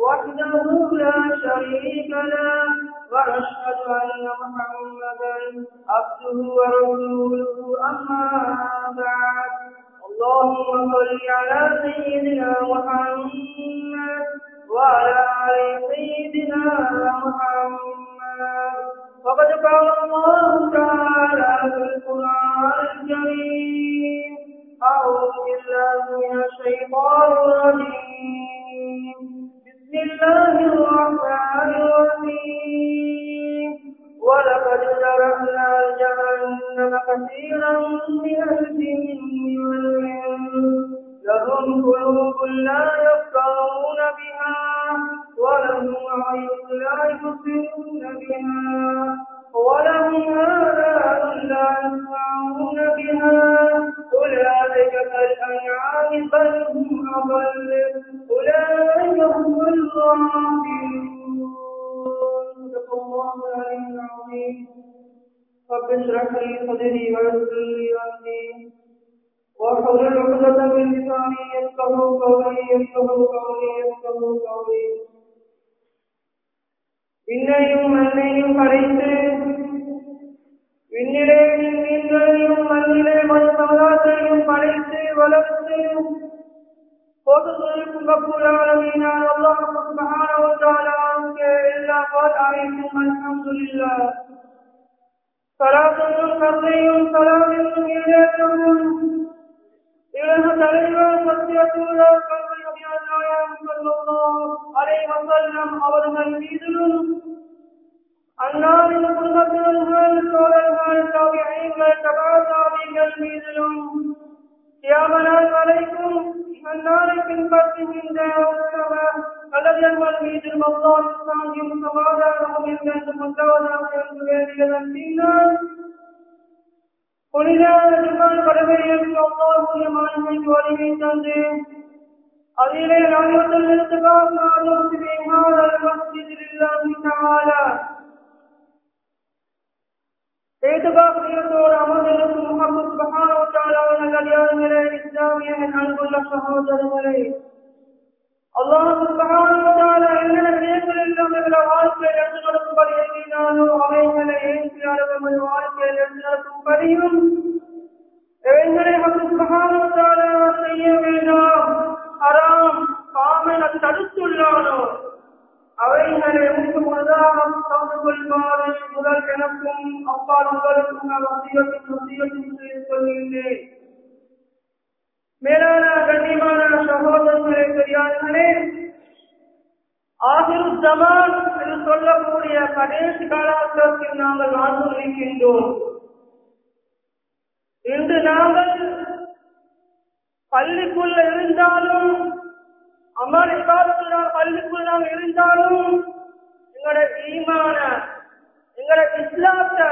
وحده لا شريك له وأشهد أن محمدا عبده ورسوله أما بعد. اللهم صل على سيدنا محمد وعلى آل سيدنا محمد. وقد قال الله تعالى في القرآن الكريم أعوذ بالله من الشيطان الرجيم. بسم الله الرحمن الرحيم. ولقد ذرأنا جهنم كثيرا من الجن والإنس لهم قلوب لا يفقهون بها ولهم عين لا يبصرون بها ولهم آذان لا يسمعون بها أولئك كالأنعام بل هم أضل أولئك هم الغافلون صدق الله العلي العظيم رب اشرح لي صدري ويسر لي أمري واحلل عقدة من لساني يفقهوا قولي يفقهوا قولي يفقهوا قولي விண்ணையும் மண்ணையும் படைத்து விண்ணிலே மீன்களையும் மண்ணிலே மண்சமதாத்தையும் படைத்து வளர்த்து பொதுக்கும் கப்பூராளமீனான் அல்லாஹ் சுப்ஹானஹு வ தஆலாவுக்கு எல்லா பாதாரிக்கும் அல்ஹம்துலில்லாஹ் சலாத்தும் கருணையும் சலாமியும் ஈடேற்றமும் இலக தலைவர் சத்தியத்தூதர் கல்வி அபியானாயம் ஸல்லல்லாஹு அலைஹி வஸல்லம் அவர்கள் மீதிலும் النار يطلق من الهال قال الهال تابعين ما تبع تابعين الميزلون يا مناس عليكم؟ النار في البرد من دار السماء الذي الملميز الموضوع الإسلام يمتواضع له من بيت المتواضع وينزل إلى النار قل إذا أجمل قلبي يبقى الله يمان من جواره تنزيل أذيل العيوة الانتقام ما نرد بإمارة المسجد لله تعالى. இல்லாஹி தஆலா ஏதுகாப்பியத்தோடு அமர்ந்திருக்கும் முகமது சுபஹானஹு வ தஆலாவின் கல்யாணங்களே இஸ்லாமிய அன்புள்ள சகோதரர்களே அல்லாஹ் சுபஹானஹு வ தஆலா என்னென்ன விடயங்கள் எல்லாம் எங்களை வாழ்க்கையில் எடுத்து நடக்கும்படி எழுதினானோ அவைகளை ஏற்றி நமது வாழ்க்கையில் எடுத்து நடக்கும்படியும் எங்களை சுபஹானஹு வ தஆலா செய்ய வேண்டாம் ஹராம் காமென தடுத்துள்ளானோ அவைகளை முதல் எனக்கும் அப்பா உங்களுக்கும் நான் மேலான கண்ணியமான சகோதரர்களே பெரியார்களே ஆகிரு ஜமான் என்று சொல்லக்கூடிய கடைசி காலகட்டத்தில் நாங்கள் வாழ்ந்து இருக்கின்றோம் இன்று நாங்கள் பள்ளிக்குள்ள இருந்தாலும் அம்மா காலத்தில் நாம் பள்ளிக்குள் நாங்கள் இருந்தாலும் எங்களோட ஈமான எங்களோட இஸ்லாத்தை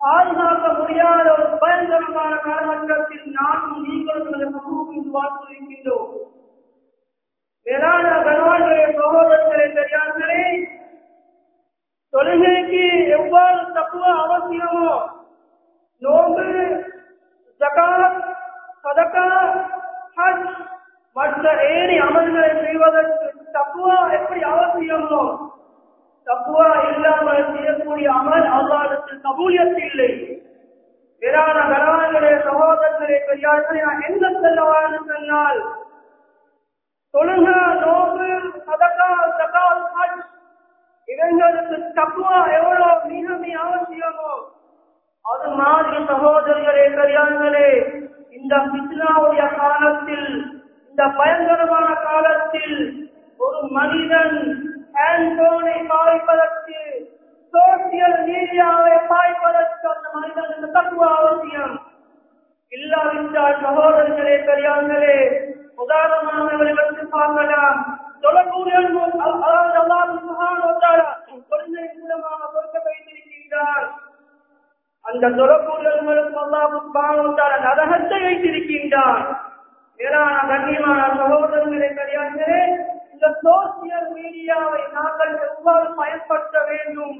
பாதுகாக்க முடியாத ஒரு பயங்கரமான காலகட்டத்தில் நானும் நீங்களும் வாழ்த்திருக்கின்றோம் சமூகத்தில் வாழ்ந்து இருக்கின்றோம் மேலான கனவான்களே சகோதரர்களே பெரியார்களே தொழுகைக்கு எவ்வாறு தப்புவ அவசியமோ நோம்பு ஜகாத் சதகா ஹஜ் அந்த ஏறி அமல்களை செய்வதற்கு தப்புவா எப்படி அவசியமோ தப்புவா இல்லாமல் செய்யக்கூடிய அமல் அல்லாடத்தில் கபூலியத் இல்லை. வேறான கணவன்களே சகோதரர்களே பெரியார்களே நான் எங்க செல்லவான்னு சொன்னால் தொழுக நோக்கு சதகா சகாத் ஹஜ் இவங்களுக்கு தப்புவா எவ்வளவு மிக மிக அவசியமோ? அது மாதிரி சகோதரர்களே பெரியார்களே இந்த பித்னாவுடைய காலத்தில் இந்த பயங்கரமான காலத்தில் ஒரு மனிதன் ஆண்டோனை பாய்ப்பதற்கு சோசியல் மீடியாவை பாய்ப்பதற்கு அந்த மனிதனுக்கு தப்பு அவசியம். இல்லாவிட்டால் சகோதரர்களே பெரியார்களே உதாரணமானவர்களுக்கு பார்க்கலாம். தொலைபூரில் அதாவது அல்லாஹ் சுகான் தொழிலை மூலமாக கொடுக்க வைத்திருக்கின்றார் அந்த தொலைபூரில் அல்லாஹ் சுகான் நரகத்தை வைத்திருக்கின்றார். மேலான கண்ணியமான சகோதரர்களை கிடையாது இந்த சோசியல் மீடியாவை நாங்கள் எவ்வாறு பயன்படுத்த வேண்டும்?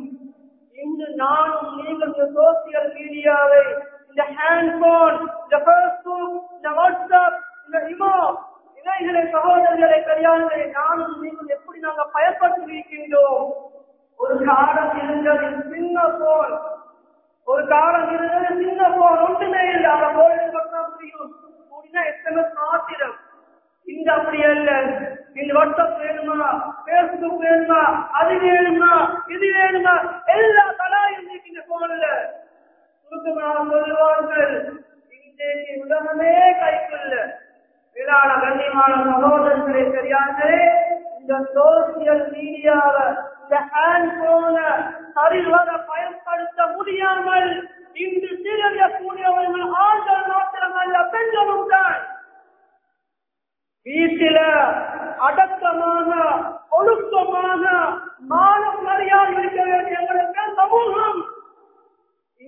இன்று நானும் நீங்கள் இந்த சோசியல் மீடியாவை இந்த ஹேண்ட்போன் இந்த பேஸ்புக் இந்த வாட்ஸ்அப் இந்த இமோ இணைகளை சகோதரர்களை கிடையாது நானும் நீங்கள் எப்படி நாங்கள் பயன்படுத்தி இருக்கின்றோம் ஒரு காலம் இருந்தது சின்ன போன் ஒரு காலம் இருந்தது சின்ன போன் ஒன்றுமே இல்லை. அந்த போன் பக்கம் முடியும் என்ன எஸ்எம்எஸ் மாத்திரம் இந்த அப்படி அல்ல. இந்த வாட்ஸ்அப் வேணுமா? பேஸ்புக் வேணுமா? அது வேணுமா? இது வேணுமா? எல்லா கலாயும் இந்த போன்ல சுருக்கமாக சொல்லுவார்கள் இன்றைக்கு உலகமே கைக்குள்ள. மேலான கண்ணியமான சகோதரர்களே சரியார்களே இந்த சோசியல் மீடியாவை இந்த ஹேண்ட் போன சரிவர பயன்படுத்த முடியாமல் இன்று சீரழியக்கூடியவர்கள் ஆண்கள் மாத்திரமல்ல பெண்களும் தான் வீட்டில அடக்கமாக ஒழுக்கமாக மானம் மரியாதை இருக்க வேண்டிய எங்களுக்கு சமூகம்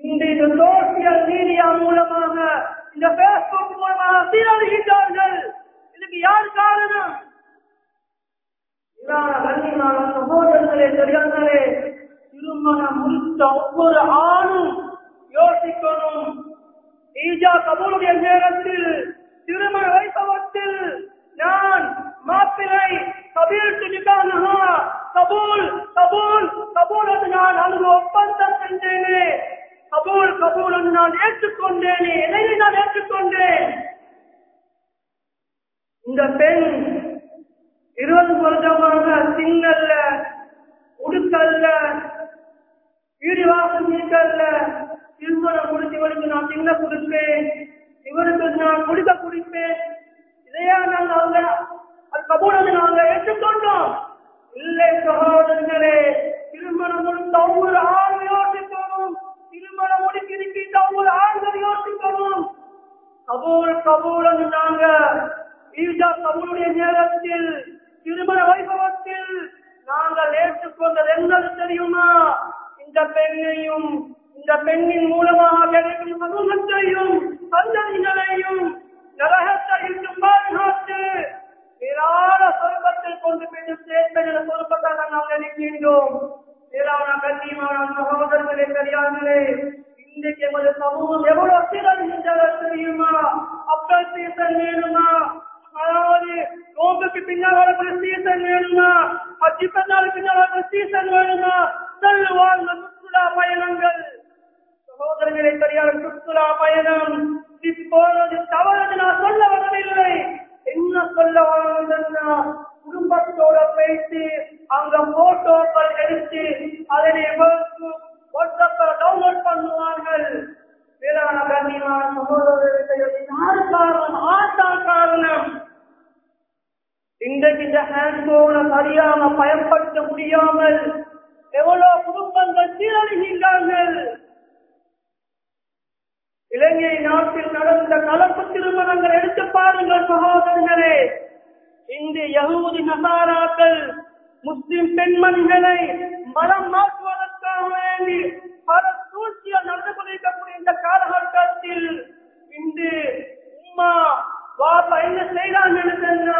இந்த இந்த சோசியல் மீடியா மூலமாக இந்த பேஸ்புக் மூலமாக இதுக்கு யார் காரணம்? இதான கண்ணியமான சகோதரர்களே தெரியாதே திருமணம் முடித்த ஒவ்வொரு ஆணும் யோசிக்கணும். ஈஜா கபூலுடைய நேரத்தில் திருமண வைபவத்தில் நான் மாப்பிளை கபீர்த்து நிகானஹா கபூல் கபூல் கபூல் என்று நான் அங்கு ஒப்பந்தம் செஞ்சேனே. கபூல் கபூல் என்று நான் ஏற்றுக்கொண்டேனே. எதை நான் ஏற்றுக்கொண்டேன்? இந்த பெண் இருபது வருடமாக திங்கல்ல உடுக்கல்ல வீடுவாசம் நீக்கல்ல திருமணம் முடிச்சு இவருக்கு நான் திங்க கொடுப்பேன். இவருக்கு நான் குடிக்க குடிப்பேன். இதையா நாங்கள் அவங்க அது கபூரது நாங்கள் ஏற்றுக்கொண்டோம். இல்லை சகோதரர்களே திருமணம் முடித்த ஒவ்வொரு ஆள் யோசிக்கணும் திருமணம் முடிக்கிருக்கின்ற ஒவ்வொரு ஆண்கள் யோசிக்கணும் கபூல் கபூல் நாங்கள் நாங்க ஈஜா நேரத்தில் திருமண வைபவத்தில் நாங்கள் ஏற்றுக்கொண்டது என்னது தெரியுமா? இந்த பெண்ணையும் இந்த பெண்ணின் மூலமாக கிடைக்கும் சமூகத்தையும் சந்ததிகளையும் நரகத்தையும் பாதுகாத்து நிரான சொர்க்கத்தில் கொண்டு போய் சேர்ப்பது என சொற்பட்டாக நாங்கள் நிற்கின்றோம் கண்ணியமான சகோதரர்களே பெரியார்களே இன்றைக்கு எமது சமூகம் எவ்வளவு சீரழிகின்றன தெரியுமா? அப்பல் சீசன் வேணுமா? அதாவது நோம்புக்கு பின்னால் வரக்கூடிய சீசன் வேணுமா? அச்சு பின்னால் பின்னால் வரக்கூடிய சீசன் வேணுமா? செல்வாங்க சுற்றுலா பயணங்கள். சகோதரர்களை தெரியாத சுற்றுலா பயணம் இப்போது தவறு நான் சொல்ல வரவில்லை என்ன சொல்ல வரவில்லைன்னா குடும்பத்தோட பேசி அங்க போட்டோக்கள் எடுத்து அதனை வாட்ஸ்அப்பில் டவுன்லோட் பண்ணுவார்கள் வேளாண் கண்ணியமான சகோதரர்களுக்கு யார் காரணம் ஆட்டான் காரணம் இன்றைக்கு இந்த ஹேண்ட்போனை சரியாக பயன்படுத்த முடியாமல் எவ்வளவு குடும்பங்கள் சீரழிகின்றார்கள் இலங்கை நாட்டில் நடந்த கலப்பு திருமணங்கள் எடுத்து பாருங்கள் சகோதரர்களே இந்த யகூதி நசாராக்கள் முஸ்லிம் பெண்மணிகளை மனம் மாற்றுவதற்காக வேண்டி பல சூழ்ச்சிகள் நடந்து கொண்டிருக்கக்கூடிய இந்த காலகட்டத்தில் இன்று உம்மா பாப்பா என்ன செய்யறாங்கன்னு சொன்னா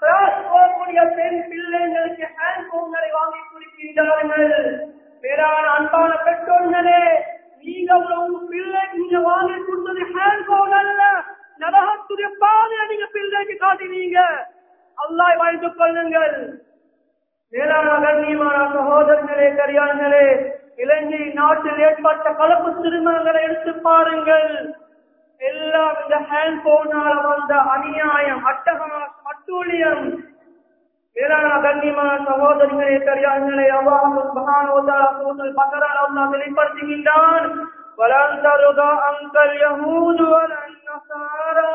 கிளாஸ் போகக்கூடிய பெண் பிள்ளைங்களுக்கு ஹேண்ட் போன்களை வாங்கி கொடுக்கின்றார்கள் பேரான அன்பான பெற்றோர்களே நீங்க உங்க பிள்ளைக்கு நீங்க வாங்கி கொடுத்தது ஹேண்ட் போன் அல்ல நரகத்துடைய பாதையை நீங்க நீங்க. அல்லாய் வாழ்ந்து கொள்ளுங்கள். வேளாண் அகர்ணியமான சகோதரர்களே கரியாளர்களே இலங்கை நாட்டில் ஏற்பட்ட கலப்பு திருமணங்களை எடுத்து பாருங்கள். எல்லாம் இந்த ஹேண்ட் போனால் வந்த அநியாயம் அட்டகமாஸ் அட்டூழியம். வேளாண் அகர்ணியமான சகோதரர்களே கரியாளர்களே அவ்வாறு பகரால் அல்லா வெளிப்படுத்துகின்றான். வளர்ந்தருக அங்கல் யகூது வளர் நசாரா.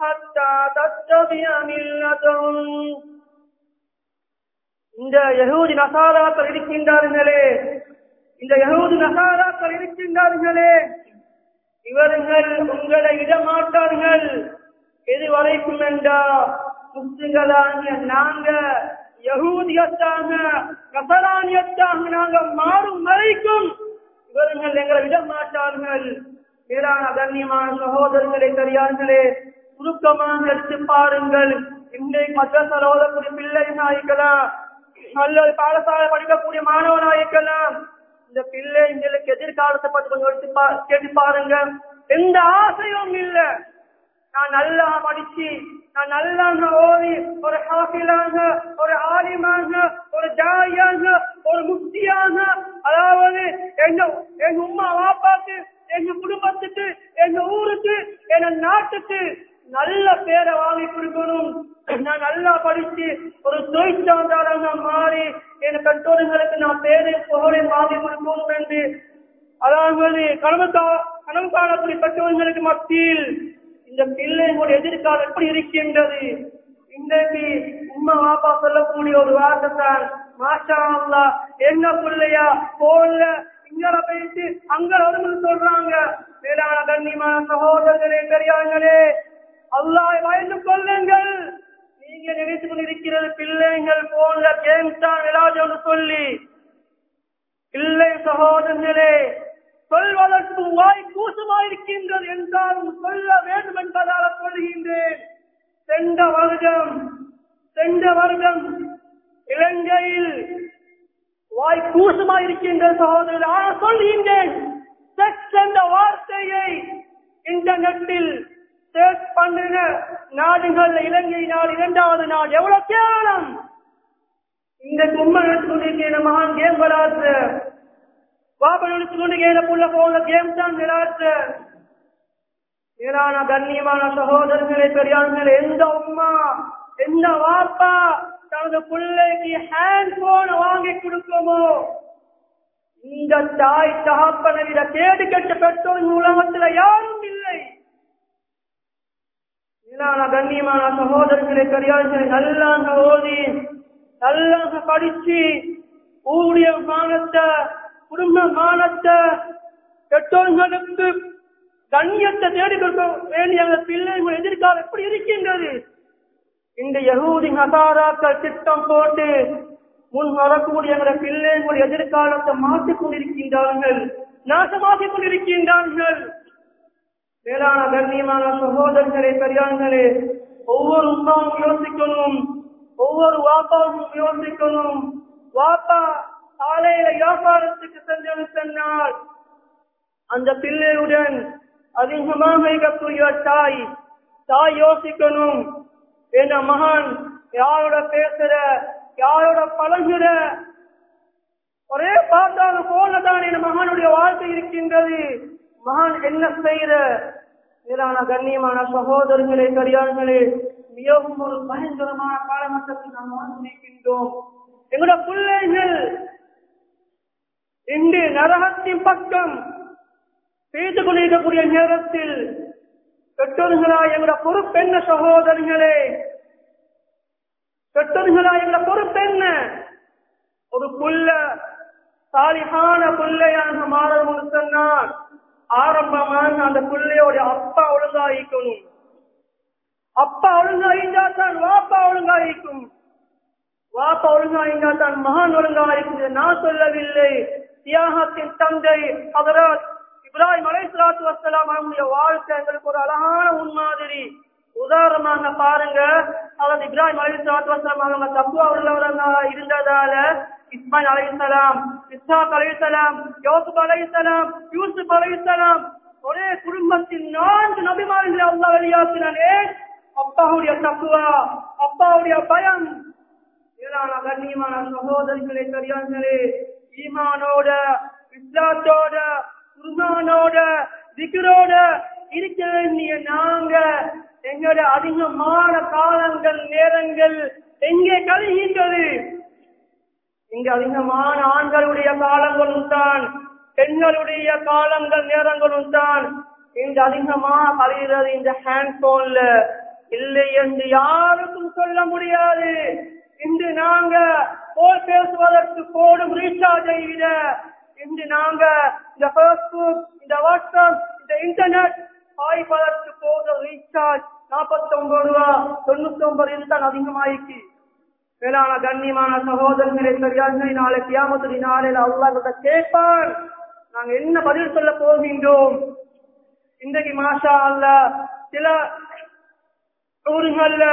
ஹத்தா தத்தபிய மில்லதும் இந்த யகூதி நசாராக்கள் இருக்கின்றார்களே இந்த யகூதி நசாராக்கள் இருக்கின்றார்களே இவர்கள் உங்களை இடமாட்டார்கள். எது வரைக்கும் என்றா முஸ்லிம்களாக நாங்க யகூதியத்தாக கசரானியத்தாக நாங்க மாறும் வரைக்கும் இவர்கள் எங்களை விட மாட்டார்கள் மேலான கண்ணியமான சகோதரர்களே தெரியார்களே சுருக்கமாக எடுத்து பாருங்கள். இன்றைக்கு மத்திய ஓதக்கூடிய பிள்ளைகளாயிருக்கலாம் அல்லது பாடசாலை படிக்கக்கூடிய மாணவனாயிருக்கலாம் இந்த பிள்ளைங்களுக்கு எதிர்காலத்தை பற்றி கொஞ்சம் எடுத்து கேட்டு பாருங்க எந்த ஆசையும் இல்லை. நான் நல்லா படிச்சு நான் நல்லா ஓதி ஒரு ஹாஃபிலாக ஒரு ஆலிமாக ஒரு ஜாயாக ஒரு முக்தியாக அதாவது எங்க எங்க உமா வாப்பாக்கு எங்க குடும்பத்துக்கு எங்க ஊருக்கு எங்க நாட்டுக்கு நல்ல பேரை வாங்கி கொடுக்கணும். நான் நல்லா படிச்சு ஒரு தொழிற்சான்றாளராக மாறி என் பெற்றோர்களுக்கு நான் பேரை புகழை வாங்கி கொடுக்கணும் என்று அதாவது கனவுக்கா கனவு காணக்கூடிய பெற்றோர்களுக்கு மத்தியில் இந்த பிள்ளைகளுடைய எதிர்காலம் எப்படி இருக்கின்றது? இன்றைக்கு உம்மா பாப்பா சொல்லக்கூடிய ஒரு வார்த்தை தான் மாஷா அல்லா என்ன பிள்ளையா போல இங்கட போயிட்டு அங்க வரும்னு சொல்றாங்க. வேளாண் கண்ணிமா சகோதரர்களே பெரியார்களே அல்லாஹ் பயந்து கொள்ளுங்கள் நீங்க நினைத்து கொண்டிருக்கிறது பிள்ளைகள் போன்ல கேம் தான் விளையாடு சொல்லி இல்லை சகோதரர்களே சொல்வதற்கு வாய் கூசமாயிருக்கின்றது என்றாலும் சொல்ல வேண்டும் என்பதால் சொல்கின்றேன் சென்ற வருடம் சென்ற வருடம் இலங்கையில் வாய் கூசமாயிருக்கின்ற சகோதரர் ஆனால் சொல்கின்றேன் செக்ஸ் என்ற வார்த்தையை இன்டர்நெட்டில் சேர்ச் பண்ணின நாடுகள் இலங்கை நாடு இரண்டாவது நாடு எவ்வளவு கேவலம் இந்த கும்பல் எடுத்துக்கொண்டிருக்கிற மகான் கேம் விளையாட்டு பாபன் எடுத்துக்கொண்டிருக்கிற புள்ள போன கேம் தான் விளையாட்டு மேலான கண்ணியமான சகோதரர்களே பெரியார்களே எந்த உம்மா எந்த வாப்பா தனது பிள்ளைக்கு ஹேண்ட் போன் வாங்கி கொடுக்குமோ? இந்த தாய் தகப்பனை விட கேடு கெட்ட பெற்றோர் இந்த உலகத்துல யாரும் இல்லை. மேலான கண்ணியமான சகோதரர்களே பெரியார்களே நல்லாங்க ஓதி நல்லா படிச்சு ஊழிய மானத்தை குடும்ப மானத்தை பெற்றோர்களுக்கு கண்ணியத்தை தேடி கொடுக்க வேண்டிய அந்த பிள்ளைகள் எதிர்காலம் எப்படி இருக்கின்றது? இந்த யகூதி ஹசாராக்கள் திட்டம் போட்டு முன் வரக்கூடிய பிள்ளைகள் எதிர்காலத்தை மாற்றிக் கொண்டிருக்கின்றார்கள் நாசமாக்கிக் கொண்டிருக்கின்றார்கள். மேலான கண்ணியமான சகோதரர்களே பெரியார்களே ஒவ்வொரு உமாவும் யோசிக்கணும். ஒவ்வொரு வாப்பாவும் யோசிக்கணும் வாப்பா காலையில வியாபாரத்துக்கு சென்று சொன்னால் அந்த பிள்ளையுடன் அதிகமாக இருக்கக்கூடிய தாய் தாய் யோசிக்கணும் என் மகன் யாரோட பேசுற யாரோட பழகுற ஒரே பார்த்தாலும் போலதான் என் மகனுடைய வாழ்க்கை இருக்கின்றது. மகன் என்ன செய்யற? மேலான கண்ணியமான சகோதரர்களே கரியார்களே மிகவும் ஒரு பயங்கரமான காலகட்டத்தில் நாம் வாழ்ந்து நிற்கின்றோம் எங்களுடைய பிள்ளைகள் இன்று நரகத்தின் பக்கம் செய்து கொண்டிருக்கக்கூடிய நேரத்தில் பெற்றோர்களா எங்களோட பொறுப்பென்ன சகோதரிகளே? பெற்றோர்களா எங்களோட பொறுப்பென்ன ஒரு புள்ள சாலிகான புள்ளையாக மாறணும்னு சொன்னால் ஆரம்பமாக அந்த பிள்ளையோட அப்பா ஒழுங்காயிக்கணும் அப்பா ஒழுங்காயிட்டா தான் வாப்பா ஒழுங்காயிக்கும் வாப்பா ஒழுங்காயிட்டா தான் மகான் ஒழுங்காயிக்கும் நான் சொல்லவில்லை. தியாகத்தின் தந்தை அவரால் இப்ராஹிம் அலைஹிஸ்ஸலாத்து வசலாம் அவனுடைய வாழ்க்கை எங்களுக்கு ஒரு அழகான முன்மாதிரி உதாரணமாக பாருங்க அவர் இப்ராஹிம் அலைஹிஸ்ஸலாத்து வசலாம் அவங்க தக்குவா உள்ளவராக இருந்ததால இஸ்மாயில் அலைசலாம் இஸ்ஹாக் அலைசலாம் யோசுப் அலைசலாம் யூசுப் அலைசலாம் ஒரே குடும்பத்தின் நான்கு நபிமார்களை அல்லாஹ் வெளியாக்கினானே. அப்பாவுடைய தக்குவா அப்பாவுடைய பயம். ஏதான கண்ணியமான சகோதரிகளே பெரியார்களே ஈமானோட இஸ்லாத்தோட குர்மானோட திக்ரோட இருக்க வேண்டிய நாங்க எங்களோட அதிகமான காலங்கள் நேரங்கள் எங்கே கழிகின்றது? இங்க அதிகமான ஆண்களுடைய காலங்களும் தான் பெண்களுடைய காலங்கள் நேரங்களும் தான். இந்த அதிகமா கழிகிறது இந்த ஹேண்ட் போன்ல இல்லை என்று யாருக்கும் சொல்ல முடியாது. இன்று நாங்க போல் பேசுவதற்கு போடும் ரீசார்ஜை விட இன்று நாங்க இந்த பேஸ்புக் இந்த வாட்ஸ்அப் இந்த இன்டர்நெட் பாய்ப்பதற்கு போதும் ரீசார்ஜ் நாற்பத்தி ஒன்பது ரூபா தொண்ணூத்தி ஒன்பது இதுதான் அதிகமாயிருக்கு. மேலான கண்ணியமான சகோதரர்களே பெரியார்களே நாளை கியாமத்துடைய நாளில் அல்லாஹ் கேட்பான். நாங்க என்ன பதில் சொல்ல போகின்றோம்? இன்றைக்கு மாஷா அல்ல சில ஊர்கள்ல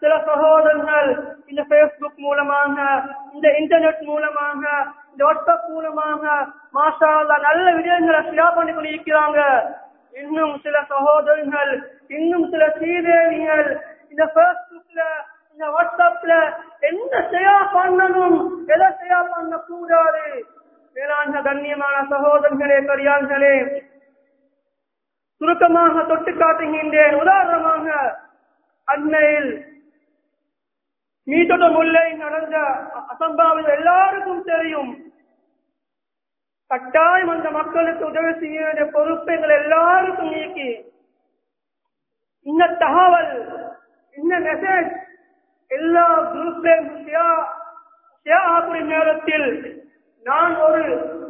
சில சகோதரர்கள் இந்த பேஸ்புக் மூலமாக இந்த இன்டர்நெட் மூலமாக இந்த வாட்ஸ்அப் மூலமாக மாஷா நல்ல விடயங்களை ஷியா பண்ணி கொண்டிருக்கிறாங்க. இன்னும் சில சகோதரர்கள் இன்னும் சில சீதேவிகள் இந்த பேஸ்புக்ல இந்த வாட்ஸ்அப்ல என்ன ஷியா பண்ணணும் எதை செய்யா பண்ண கூடாது வேளாண் கண்ணியமான சகோதரர்களே பெரியார்களே சுருக்கமாக தொட்டு காட்டுகின்றேன். உதாரணமாக அண்மையில் மீட்டொட முல்லை நடந்த அசம்பாவில் எல்லாருக்கும் தெரியும். கட்டாயம் அந்த மக்களுக்கு உதவி செய்ய வேண்டிய பொறுப்பை எங்கள் எல்லாருக்கும் நீக்கி இந்த தகவல் இந்த மெசேஜ் எல்லா குரூப்லையும் நேரத்தில் நான் ஒரு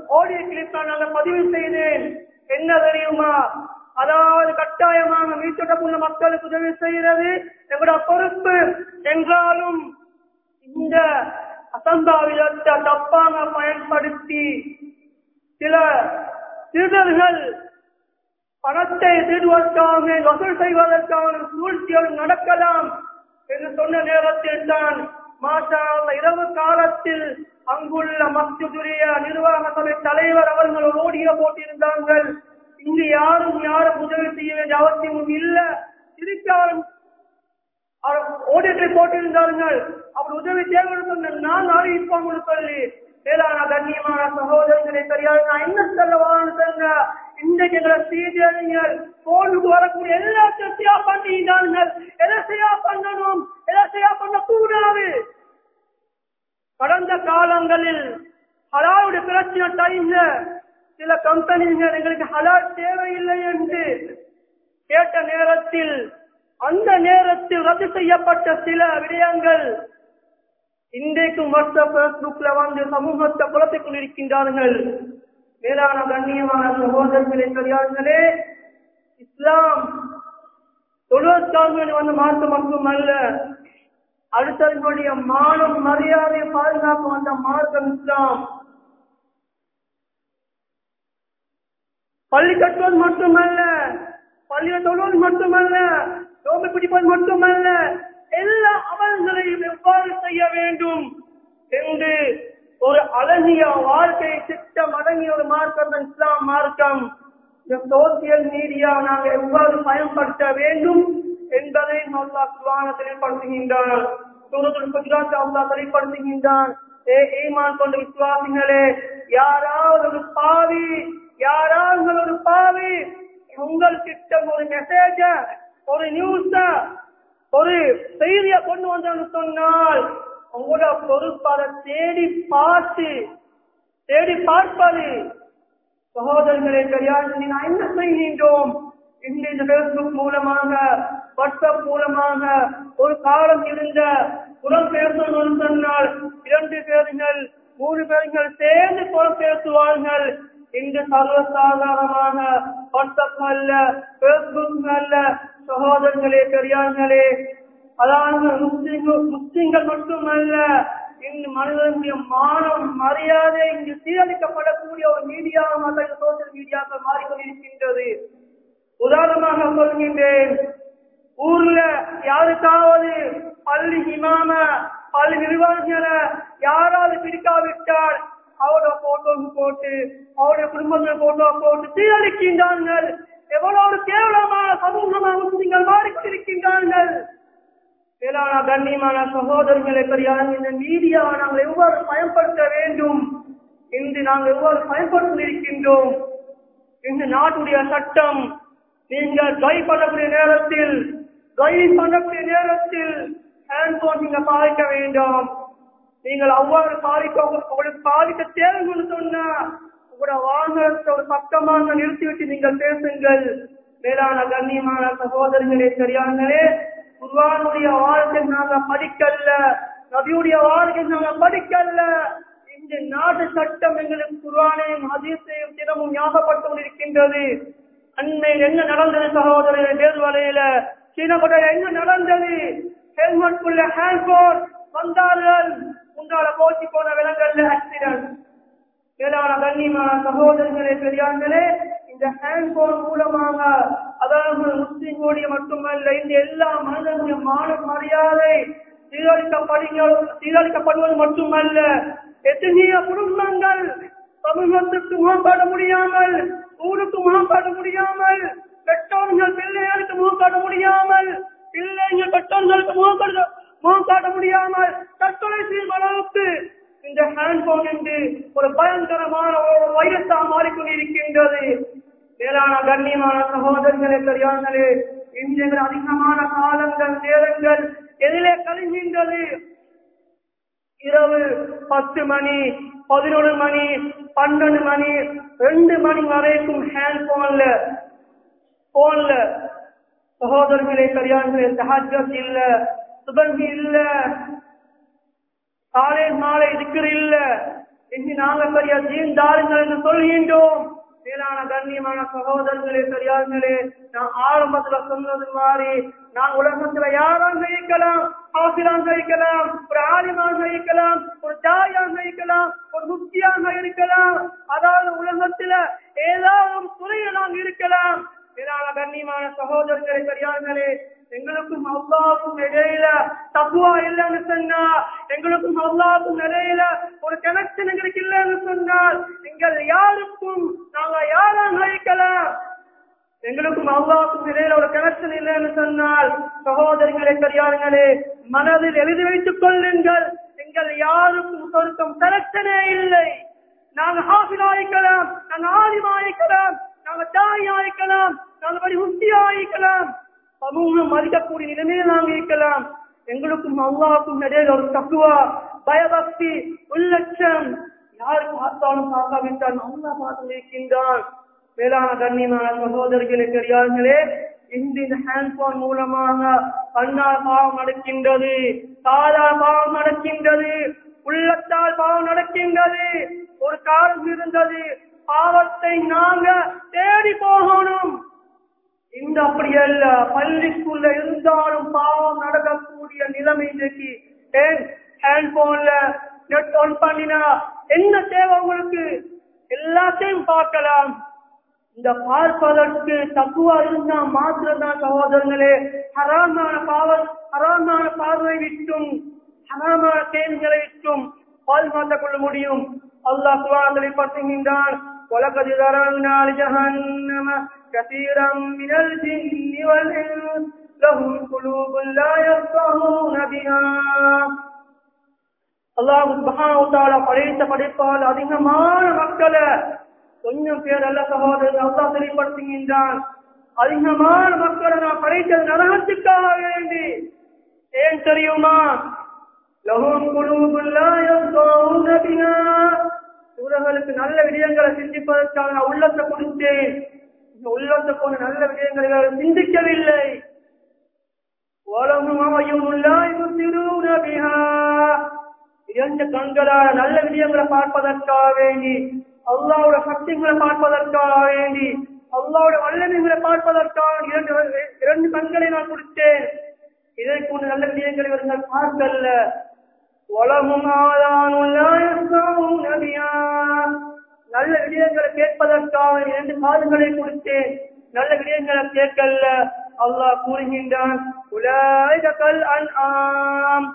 ஆடியோ கிளிப் நான் பதிவு செய்தேன். என்ன தெரியுமா? அதாவது கட்டாயமாக மீட்டொட்டப்புள்ள மக்களுக்கு உதவி செய்கிறது. எங்களோட பொறுப்பு என்றாலும் இந்த அசம்பாவிதத்தை தப்பாக பயன்படுத்தி சில திருடர்கள் பணத்தை திருடுவதற்காக வசூல் செய்வதற்கான சூழ்ச்சிகளும் நடக்கலாம் என்று சொன்ன நேரத்தில் தான் மாஷா இரவு காலத்தில் அங்குள்ள மஸ்ஜிதுடைய நிர்வாக சபை தலைவர் அவர்கள் ஓடிய போட்டிருந்தார்கள். இங்கு யாரும் யாரும் உதவி செய்ய வேண்டிய அவசியமும் இல்ல. திருச்சாலும் ஓடியத்தை போட்டிருந்தார்கள் அவர் உதவி தேவை சொன்ன நான் அறிவிப்போம் சொல்லி மேலான கண்ணியமான சகோதரர்களை தெரியாது நான் என்ன சொல்ல வாழ்ந்துங்க இன்றைக்கு எங்களை சீதியறிஞர் போனுக்கு வரக்கூடிய எல்லா சத்தியா பண்ணினார்கள் எதை செய்யா பண்ணணும்? எதை செய்யா பண்ண கூடாது? கடந்த காலங்களில் அதாவது பிரச்சனை டைம்ல சில கம்பெனிகள் எங்களுக்கு ஹலால் தேவையில்லை என்று கேட்ட நேரத்தில் அந்த நேரத்தில் ரத்து செய்யப்பட்ட சில விடயங்கள் இன்றைக்கும் வாட்ஸ்அப் பேஸ்புக்ல வந்து சமூகத்தை குழப்பிக் கொண்டிருக்கின்றார்கள். மேலான கண்ணியமான சகோதரர்களே பெரியார்களே இஸ்லாம் தொழுவத்தாக வந்த மாற்று மட்டும் அல்ல அடுத்தவர்களுடைய மானம் மரியாதை பாதுகாப்பு வந்த மார்க்கம் இஸ்லாம். பள்ளி கட்டுவது மட்டுமல்ல பள்ளியை தொழுவது மட்டுமல்ல நோம்பு பிடிப்பது மட்டுமல்ல எல்லா அமல்களையும் எவ்வாறு செய்ய வேண்டும் என்று ஒரு அழகிய வாழ்க்கை திட்டம் அடங்கிய ஒரு மார்க்கம் இஸ்லாம் மார்க்கம். இந்த சோசியல் மீடியா நாங்கள் எவ்வாறு பயன்படுத்த வேண்டும் என்பதை அல்லா சுவான தெளிவுபடுத்துகின்றார் சூரத்துல் குஜராத் அல்லா தெளிவுபடுத்துகின்றான் ஏ ஈமான் கொண்ட விசுவாசிகளே யாராவது ஒரு பாவி யாராவது ஒரு பாவி உங்கள் கிட்ட ஒரு மெசேஜ ஒரு நியூஸ ஒரு செய்திய கொண்டு வந்தான்னு சொன்னால் உங்களோட பொறுப்பு அதை தேடி பார்த்து தேடி பார்ப்பது சகோதரர்களே தெரியாது நான் என்ன செய்கின்றோம்? இந்த இந்த பேஸ்புக் மூலமாக வாட்ஸ்அப் மூலமாக ஒரு காலம் இருந்த புறம் பேசணும்னு சொன்னால் இரண்டு பேருங்கள் மூணு பேருங்கள் சேர்ந்து புறம் பேசுவார்கள். இன்று சர்வசாதாரணமாக வாட்ஸ்அப் அல்ல பேஸ்புக் அல்ல சகோதரர்களே பெரியார்களே. அதாவது முஸ்லிம்கள் முஸ்லிம்கள் மட்டுமல்ல இங்கு மனிதனுடைய மானம் மரியாதை இங்கு சீரழிக்கப்படக்கூடிய ஒரு மீடியாவாக சோசியல் மீடியாக்கள் மாறிக்கொண்டிருக்கின்றது. உதாரணமாக சொல்கின்றேன் ஊர்ல யாருக்காவது பள்ளி இமாம பள்ளி நிர்வாகிகளை யாராவது பிடிக்காவிட்டால் அவரோட போட்டோவுக்கு போட்டு அவருடைய குடும்பங்கள் போட்டோ போட்டு சீரழிக்கின்றார்கள். எவ்வளவு ஒரு கேவலமான சமூகமாக நீங்கள் மாறிக்கொண்டிருக்கின்றார்கள். மேலான கண்ணியமான சகோதரர்களை பெரியார் இந்த மீடியாவை நாங்கள் எவ்வாறு பயன்படுத்த வேண்டும் இன்று நாங்கள் எவ்வாறு பயன்படுத்தியிருக்கின்றோம் இந்த நாட்டுடைய சட்டம். நீங்கள் கை பண்ணக்கூடிய நேரத்தில் கை பண்ணக்கூடிய நேரத்தில் ஹேண்ட்போன் நீங்க பாதிக்க வேண்டாம். நீங்கள் அவ்வாறு பாதிக்க உங்களுக்கு பாதிக்க தேவைன்னு சொன்னா உங்களோட வாகனத்தை ஒரு பக்கமாக நிறுத்திவிட்டு நீங்கள் பேசுங்கள். மேலான கண்ணியமான சகோதரர்களே சரியானே குர்வானுடைய வாழ்க்கை நாங்க படிக்கல்ல. நபியுடைய வாழ்க்கை நாங்க படிக்கல்ல. இந்த நாட்டு சட்டம் எங்களுக்கு குர்வானையும் ஹதீஸையும் தினமும் ஞாபகப்பட்டு கொண்டிருக்கின்றது. அண்மையில் என்ன நடந்தது சகோதரர் தேர்வலையில சீன என்ன நடந்தது? ஹெல்மெட் உள்ள ஹேண்ட்போன் வந்தார்கள். முன்னால போச்சு போன விலங்கல்ல ஆக்சிடென்ட் மேலான கண்ணியமான சகோதரர்களே பெரியார்களே இந்த ஹேண்ட்போன் மூலமாக அதாவது முஸ்லிம்களுடைய மட்டுமல்ல இந்த எல்லா மனிதனுடைய மான மரியாதை சீரழிக்கப்படுங்க சீரழிக்கப்படுவது மட்டுமல்ல எத்தனைய குடும்பங்கள் சமூகத்துக்கு முகப்பட முடியாமல் ஊருக்கு முகப்பட முடியாமல் பெற்றோர்கள் பிள்ளைகளுக்கு முகப்பட முடியாமல் பிள்ளைகள் பெற்றோர்களுக்கு முகப்பட முகம் காட்ட முடியாமல் தற்கொலை செய்யும் அளவுக்கு இந்த ஹேண்ட்போன் என்று ஒரு பயங்கரமான ஒரு வைரஸா மாறிக்கொண்டிருக்கின்றது. மேலான கண்ணியமான சகோதரர்களே பெரியார்களே இன்றைய அதிகமான காலங்கள் நேரங்கள் எதிலே கழிகின்றது இரவு பத்து மணி பதினொரு மணி பன்னெண்டு மணி ரெண்டு மணி வரைக்கும் ஹேண்ட் போன்ல போன்ல சகோதரர்களே பெரியார்களே சஹாஜத் இல்லை சுபங்கி இல்ல. காலை மாலை திக்கர் இல்ல. இன்று நாங்க பெரிய தாருங்கள் என்று சொல்கின்றோம். மேலான கண்ணியமான சகோதரர்களே பெரியார்களே நான் ஆரம்பத்துல சொன்னது மாதிரி நான் உலகத்துல யாராக இருக்கலாம் ஆசிராக இருக்கலாம் ஒரு ஆலிமாக இருக்கலாம் ஒரு தாயாக இருக்கலாம் ஒரு முக்தியாக இருக்கலாம் அதாவது உலகத்துல ஏதாவது துறையில நாங்கள் இருக்கலாம். மேலான கண்ணியமான சகோதரர்களே பெரியார்களே எங்களுக்கும் அல்லாவுக்கும் இடையில தப்புவா இல்லைன்னு சொன்னா எங்களுக்கும் அல்லாவுக்கும் இடையில ஒரு கனெக்ஷன் எங்களுக்கு இல்லைன்னு சொன்னால் எங்கள் யாருக்கும் நாங்க யாராக இருக்கலாம் எங்களுக்கும் அல்லாவுக்கும் இடையில ஒரு கனெக்ஷன் இல்லைன்னு சொன்னால் சகோதரிகளே பெரியாருங்களே மனதில் எழுதி வைத்துக் கொள்ளுங்கள் எங்கள் யாருக்கும் சொருக்கம் கனெக்ஷனே இல்லை. நாங்கள் ஹாபியாக ஹாஃபிலாயிருக்கலாம் நாங்கள் தாய் ஆயிக்கலாம் நாங்கள் படி உத்தி ஆயிக்கலாம். சமூகம் மதிக்கக்கூடிய நிலைமையில நாங்க இருக்கலாம். எங்களுக்கும் அல்லாவுக்கும் இடையில ஒரு தக்குவா பயபக்தி உள்ளட்சம் யார் பார்த்தாலும் பார்க்காவிட்டால் அல்லா பார்த்து இருக்கின்றான் மேலான கண்ணியமான சகோதரர்களே பெரியார்களே இன்று இந்த ஹேண்ட்போன் மூலமாக கண்ணால் பாவம் நடக்கின்றது காலால் பாவம் நடக்கின்றது உள்ளத்தால் பாவம் நடக்கின்றது. ஒரு காலம் இருந்தது பாவத்தை நாங்க தேடி போகணும். இந்த அப்படியே பள்ளிக்குள்ள இருந்தாலும் பாவம் நடக்கக்கூடிய நிலைமை இன்றைக்கு ஏன்? ஹேண்ட்போன்ல நெட் ஆன் பண்ணினா என்ன தேவை உங்களுக்கு? எல்லாத்தையும் பார்க்கலாம். இந்த பார்ப்பதற்கு தப்புவா இருந்தா மாத்திரம்தான் சகோதரர்களே. ஹராமான பாவ ஹராமான பார்வை விட்டும் ஹராமான தேன்களை விட்டும் பால் மாற்றக்கொள்ள முடியும். அல்லாஹ் குவாதலை பற்றுகின்றான் உலகதி தரவினால் ஜஹன்னம كَثِيرًا مِنَ الْجِنِّ وَالْإِنسِ لَهُمْ قُلُوبٌ لَا يَفْقَهُونَ بِهَا அல்லாஹ் சுப்ஹானஹு வ தஆலா படைத்த படைப்பால் அதிகமான மக்களை கொஞ்சம் பேர் அல்ல சகோதரர் அல்லாஹ் தெளிவுபடுத்துகின்றான் அதிகமான மக்களை நான் படைத்தது நரகத்துக்காக வேண்டி ஏன் தெரியுமா லஹும் குலூபுல் லா யஃகஹூன பிஹா இவர்களுக்கு நல்ல விடயங்களை சிந்திப்பதற்காக நான் உள்ளத்தை கொடுத்தேன் இந்த உள்ளத்தை போன நல்ல விடயங்களை யாரும் சிந்திக்கவில்லை. இரண்டு கண்களால் நல்ல விஷயங்களை பார்ப்பதற்காக வேண்டி அல்லாவோட சக்திகளை பார்ப்பதற்காக வேண்டி அல்லாவோட வல்லமைகளை பார்ப்பதற்காக இரண்டு இரண்டு கண்களை நான் கொடுத்தேன். இதை கொண்டு நல்ல விடயங்களை இவர்கள் பார்க்கல்ல உலமும் ஆதானும் நபியா நல்ல விடயங்களை கேட்பதற்காக இரண்டு காதுகளை கொடுத்தேன். நல்ல விடயங்களை கேட்கல அல்லாஹ் கூறுகின்றான் உலாய்கல் அன்ஆம்.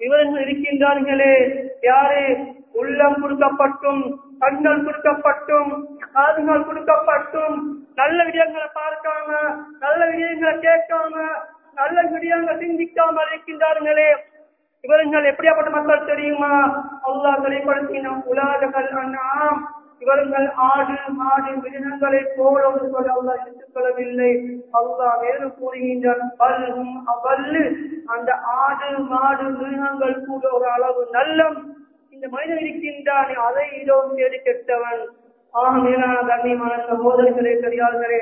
இவர்கள் இருக்கின்றார்களே யாரு? உள்ளம் கொடுக்கப்பட்டும் கண்கள் கொடுக்கப்பட்டும் காதுகள் கொடுக்கப்பட்டும். நல்ல விடயங்களை பார்க்காம நல்ல விடயங்களை கேட்காம நல்ல விடயங்களை சிந்திக்காமல் இருக்கின்றார்களே. இவர்கள் எப்படியாப்பட்ட மக்கள் தெரியுமா? அல்லாஹ் வெளிப்படுத்தின உலாதகள் அண்ணாம் இவர்கள் ஆடு மாடு மிருகங்களை போல ஒரு சொல்ல அல்லாஹ் எடுத்துக்கொள்ளவில்லை அல்லா வேறு கூறுகின்றான் பல்லு அவல்லு. அந்த ஆடு மாடு மிருகங்கள் கூட ஒரு அளவு நல்லம். இந்த மனிதன் இருக்கின்றான் அதை இதோ தேடி கெட்டவன் ஆக மேலான கண்ணியமான சகோதரர்களே பெரியார்களே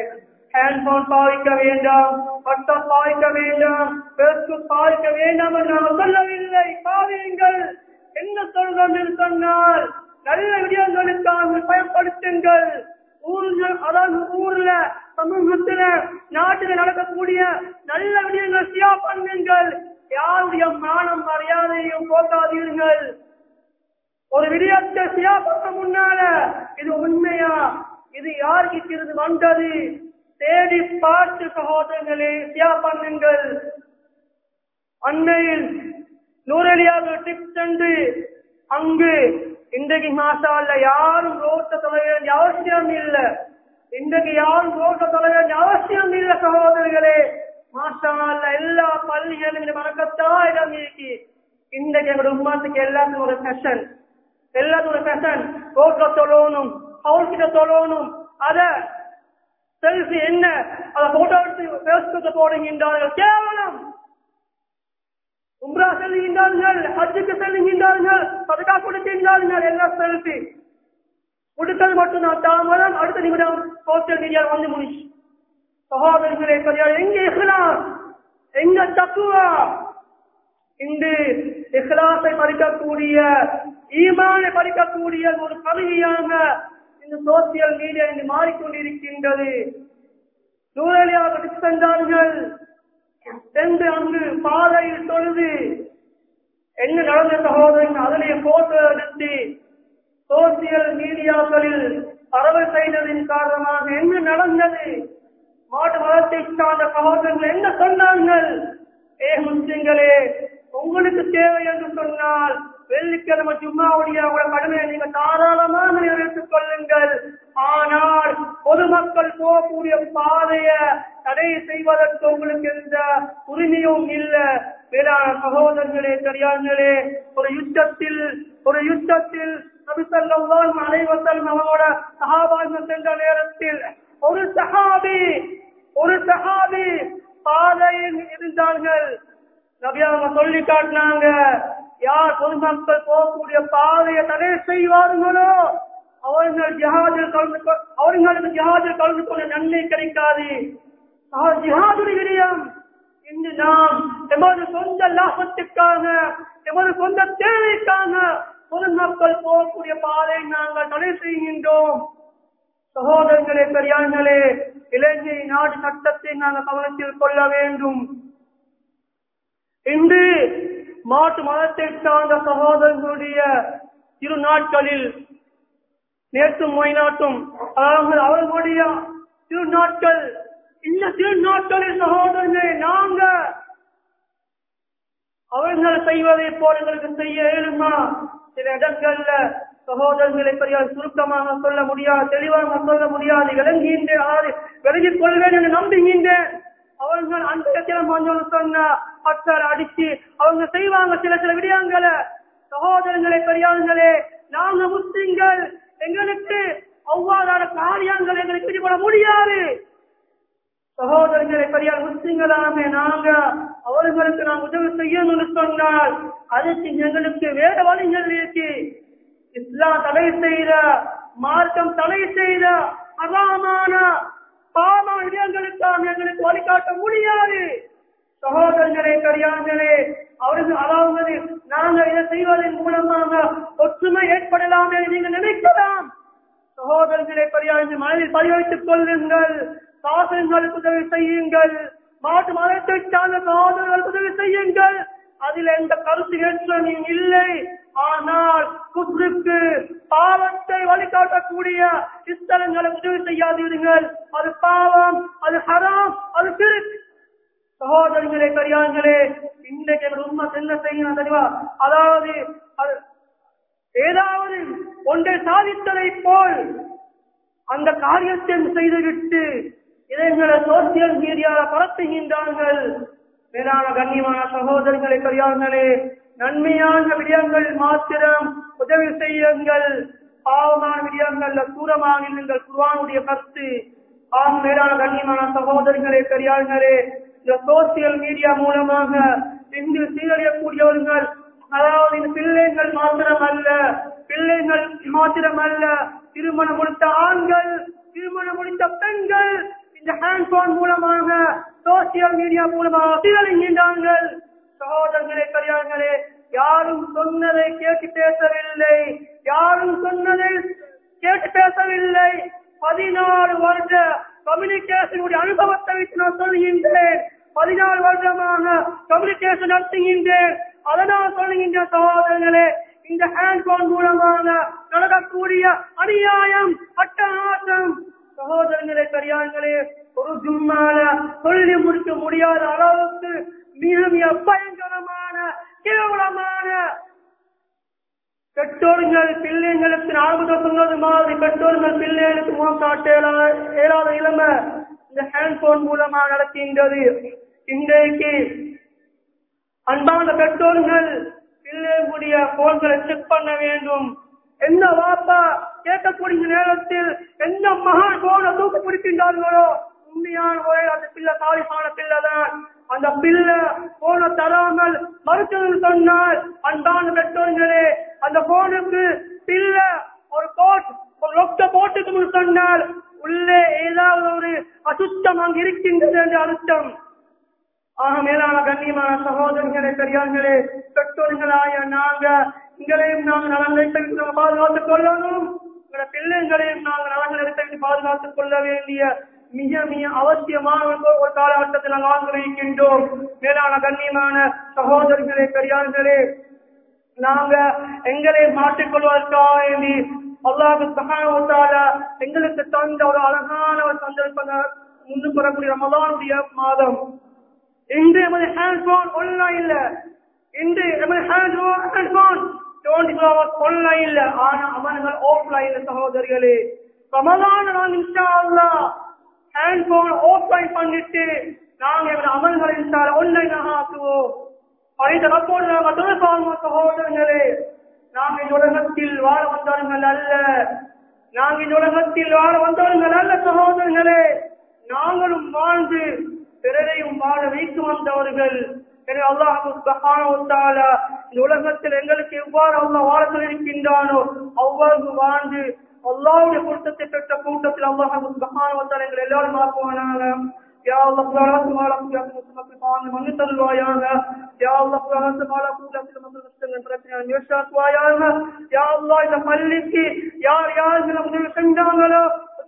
ஹேண்ட்போன் பாவிக்க வேண்டாம் பட்டம் பாவிக்க வேண்டாம் பெருக்கு பாவிக்க வேண்டாம் என்று நாம் சொல்லவில்லை. பாவியுங்கள். என்ன சொல்றோம் என்று சொன்னால் நல்ல விடயங்களுக்காக பயன்படுத்துங்கள். ஊர்கள் அதாவது ஊர்ல சமூகத்துல நாட்டுல நடக்கக்கூடிய நல்ல விடயங்கள் சியா பண்ணுங்கள். யாருடைய மானம் மரியாதையும் போக்காதீர்கள். ஒரு விடயத்தை சியா பண்ண முன்னால இது யாருக்கு இருந்து வந்தது? தேடி பார்த்து சகோதரர்களே தியா பண்ணுங்கள். அண்மையில் நூறலியாக டிப் சென்று அங்கு இன்றைக்கு மாசால யாரும் ரோட்ட தொலை வேண்டிய அவசியம் இல்லை. இன்றைக்கு யாரும் ரோட்ட தொலை வேண்டிய அவசியம் இல்லை சகோதரர்களே மாசால எல்லா பள்ளிகளும் மறக்கத்தான் இடம் இருக்கு. இன்றைக்கு எங்களோட உமாத்துக்கு எல்லாத்துக்கும் ஒரு ஃபேஷன் எல்லாத்துக்கும் ஒரு ஃபேஷன் ரோட்ல தொழணும் ஹவுஸ் கிட்ட தொழணும். அத செல்ஃபி என்ன? அதை போட்டோ எடுத்து பேஸ்புக்க போடுகின்றார்கள். கேவலம். உம்ரா செல்கின்றார்கள் ஹஜ்ஜுக்கு செல்கின்றார்கள் பதக்கா கொடுக்கின்றார்கள் எல்லாம் செலுத்தி கொடுத்தது மட்டும் நான் தாமதம் அடுத்த நிமிடம் சோசியல் மீடியா வந்து முடிச்சு சகோதரர்களே பெரியார் எங்க இஹ்லாஸ் எங்க தக்குவா இன்று இஹ்லாஸை பறிக்கக்கூடிய ஈமானை பறிக்கக்கூடிய ஒரு பதவியாக இந்த சோசியல் மீடியா இன்று மாறிக்கொண்டிருக்கின்றது நூறலியாக சென்றார்கள் சென்று அங்கு பாதையில் தொழுது என்ன நடந்த சகோதரன் அதனை போட்டோ எடுத்து சோசியல் மீடியாக்களில் பரவல் செய்ததின் காரணமாக என்ன நடந்தது? மாட்டு மதத்தை சார்ந்த சகோதரர்கள் என்ன சொன்னார்கள்? ஏ முஸ்லிம்களே உங்களுக்கு தேவை என்று சொன்னால் வெள்ளிக்கிழமை ஜும்மாவுடைய உங்களோட கடமையை நீங்க தாராளமாக நிறைவேற்றிக் கொள்ளுங்கள். ஆனால் பொதுமக்கள் போகக்கூடிய பாதைய தடை செய்வதற்கு உங்களுக்கு எந்த உரிமையும் இல்ல. வேளாண் சகோதரர்களே பெரியார்களே ஒரு யுத்தத்தில் ஒரு யுத்தத்தில் நபிசல்லாஹு அலைஹி வஸல்லம் அவரோட சென்ற நேரத்தில் ஒரு சஹாபி ஒரு சகாபி பாதையில் இருந்தார்கள். நபி அவங்க சொல்லி காட்டினாங்க யார் பொதுமக்கள் போகக்கூடிய பாதையை தடை செய்வார்களோ அவர்கள் ஜிஹாதில் கலந்து கொ- அவர்களுக்கு ஜிஹாதில் கலந்து கொள்ள நன்மை கிடைக்காது. ஜிஹாதுடைய விடயம் இன்று நாம் எமது சொந்த லாபத்துக்காக எமது சொந்த தேவைக்காக பொதுமக்கள் போகக்கூடிய பாதை நாங்கள் தடை செய்கின்றோம். சகோதரர்களே பெரியார்களே இலங்கை நாடு சட்டத்தை நாங்கள் கவனத்தில் கொள்ள வேண்டும். இன்று மாட்டு மதத்தை சார்ந்த சகோதரர்களுடைய இரு நாட்களில் நேற்றும் மொய்நாட்டும். அதாவது அவர்களுடைய திருநாட்கள் இந்த திருநாட்களில் சகோதரர்களே நாங்க அவர்கள் செய்வதை போல எங்களுக்கு செய்ய இயலுமா? சில இடங்கள்ல சகோதரர்களை பெரியால் சுருக்கமாக சொல்ல முடியாது தெளிவாக சொல்ல முடியாது. விளங்குகின்றேன் அதாவது விளங்கிக் கொள்வேன் என்று நம்புகின்றேன். அவர்கள் அந்த இடத்துல சொன்ன பட்டர் அடிச்சு அவங்க செய்வாங்க சில சில விடயங்களை. சகோதரங்களை பெரியார்களே நாங்க முஸ்லிம்கள். எங்களுக்கு அவ்வாறான காரியங்கள் எங்களுக்கு ஈடுபட முடியாது. சகோதரர்களை பெரியார் முஸ்லிங்களாமே நாங்க அவர்களுக்கு நாம் உதவி செய்யணும்னு சொன்னால் அதுக்கு எங்களுக்கு வேற வழிகள் இருக்கு. இஸ்லாம் தடை செய்த மார்க்கம் தடை செய்த அகாமான பாவ இடங்களுக்காக எங்களுக்கு வழிகாட்ட முடியாது. சகோதரர்களே பெரியார்களே அவர்கள் அதாவது நாங்க இதை செய்வதன் மூலமாக ஒற்றுமை ஏற்படலாம் என நீங்கள் நினைக்கலாம். சகோதரர்களை பெரியார்கள் மனதில் பதிவைத்துக் கொள்ளுங்கள். சாசனங்களுக்கு உதவி செய்யுங்கள். மாட்டு மதத்தை சார்ந்த சகோதரர்களுக்கு உதவி செய்யுங்கள். அதில் எந்த கருத்து ஏற்றமும் இல்லை. ஆனால் குஸ்ருக்கு பாவத்தை வழிகாட்டக்கூடிய இஸ்தலங்களை உதவி செய்யாதீர்கள். அது பாவம் அது ஹராம் அது திருக்கு சகோதரர்களே பெரியார்களே இன்றைக்கு உண்மை என்ன செய்யணும் தெரியுமா அதாவது அது ஏதாவது ஒன்றை சாதித்ததை போல் அந்த காரியத்தை செய்துவிட்டு இதைங்களை சோசியல் மீடியால பரப்புகின்றார்கள். மேலான கண்ணியமான சகோதரர்களை பெரியார்களே நன்மையான விடயங்கள் மாத்திரம் உதவி செய்யுங்கள். பாவமான விடயங்கள்ல தூரமாக நீங்கள் குருவானுடைய கருத்து. ஆம் மேலான கண்ணியமான சகோதரர்களே பெரியார்களே இந்த சோசியல் மீடியா மூலமாக இன்று சீரழியக்கூடியவர்கள் அதாவது இந்த பிள்ளைகள் மாத்திரம் அல்ல பிள்ளைகள் மாத்திரம் அல்ல திருமணம் முடித்த ஆண்கள் திருமணம் முடித்த பெண்கள் இந்த ஹேண்ட்போன் மூலமாக சோசியல் மீடியா மூலமாக சீரழிகின்றார்கள். சகோதரர்களே பெரியார்களே யாரும் சொன்னதை கேட்டு பேசவில்லை யாரும் சொன்னதை கேட்டு பேசவில்லை. பதினாறு வருட கம்யூனிகேஷனுடைய அனுபவத்தை வைத்து நான் சொல்கின்றேன். பதினாறு வருடமாக கம்யூனிகேஷன் நடத்துகின்றேன். அதனால் சொல்லுகின்ற சகோதரர்களே இந்த ஹேண்ட்போன் மூலமாக நடக்கக்கூடிய அநியாயம் அட்டகாசம். சகோதரர்களே பெரியார்களே ஒரு ஜும்மால சொல்லி முடிக்க முடியாத அளவுக்கு மிக மிக பயங்கரமான கேவலமான பெற்றோர்கள் பிள்ளைங்களுக்கு நாற்பது சொன்னது மாதிரி பெற்றோர்கள் பிள்ளைகளுக்கு முகம் காட்ட இயலா- இயலாத இளமை இந்த ஹேண்ட்போன் மூலமாக நடக்கின்றது. இன்றைக்கு அன்பான பெற்றோர்கள் பிள்ளைகளுடைய போன்களை செக் பண்ண வேண்டும். எந்த வாப்பா கேட்கக்கூடிய நேரத்தில் எந்த மகான் போன தூக்கு பிடிக்கின்றார்களோ? உண்மையான முறையில் அந்த பிள்ளை சாலிசான பிள்ளை தான் அந்த பிள்ளை போன தராமல் மருத்துவம் சொன்னால் அன்பான பெற்றோர்களே அந்த போனுக்கு பிள்ளை ஒரு கோட் ஒரு ரொக்க போட்டுக்கு சொன்னால் உள்ளே ஏதாவது ஒரு அசுத்தம் அங்கு இருக்கின்றது என்று அர்த்தம். ஆக மேலான கண்ணியமான சகோதரர்களே பெரியார்களே பெற்றோர்களாய நாங்க எங்களையும் நாங்கள் நலன் தெரிவித்து பாதுகாத்துக் கொள்ளணும். எங்களோட பிள்ளைங்களையும் நாங்கள் நலன் தெரிவித்து பாதுகாத்துக் கொள்ள வேண்டிய மிக மிக அவசியமான ஒரு காலகட்டத்தில் நாங்கள் ஆதரவிக்கின்றோம் மேலான கண்ணியமான சகோதரர்களே பெரியார்களே நாங்க எங்களை மாற்றிக்கொள்வதற்காக வேண்டி அல்லாஹு சகாவத்தால எங்களுக்கு தந்த ஒரு அழகான ஒரு சந்தர்ப்பம் முன்னுக்கு வரக்கூடிய ரமதானுடைய மாதம் இன்று எமது ஹேண்ட்போன் ஆன்லைன்ல இன்று எமது handphone handphone twenty four hours இல்லை. ஆனா அமல்கள் ஆஃப்லைன்ல சகோதரிகளே. ரமலான் நான் இன்ஷா அல்லாஹ் ஹேண்ட்போன் ஆஃப்லைன் பண்ணிட்டு நாங்க எமது அமல்களை இன்ஷா ஆன்லைனாக ஆக்குவோம். பழைய ரப்போடு நாங்கள் தொடர்பாக சகோதரர்களே. நாம் இந்த உலகத்தில் வாழ வந்தவர்கள் அல்ல. நாங்கள் இந்த உலகத்தில் வாழ வந்தவர்கள் அல்ல சகோதரர்களே. நாங்களும் வாழ்ந்து பிறரையும் வாழ வைத்து வந்தவர்கள் எனவே அல்லாஹு சுப்ஹானஹு வ தஆலா இந்த உலகத்தில் எங்களுக்கு எவ்வாறு அல்லாஹ் வாழ இருக்கின்றானோ அவ்வாறு வாழ்ந்து அல்லாஹ்வுடைய பொருத்தத்தை பெற்ற கூட்டத்தில் அல்லாஹு சுப்ஹானஹு வ தஆலா எங்களை எல்லாரும் ஆக்குவானாக يا الله قرارات ما لك يا مسلم قام من تلوايانا يا الله قرارات ما لك يا مسلم مسلم பிரச்சனை யோசிச்சு வாயானா யா அல்லாஹ் இந்த பள்ளிக்கு யார் யார்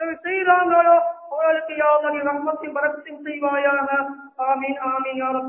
صحیح رام رحمت کی برکت سے آمین آمین یا رب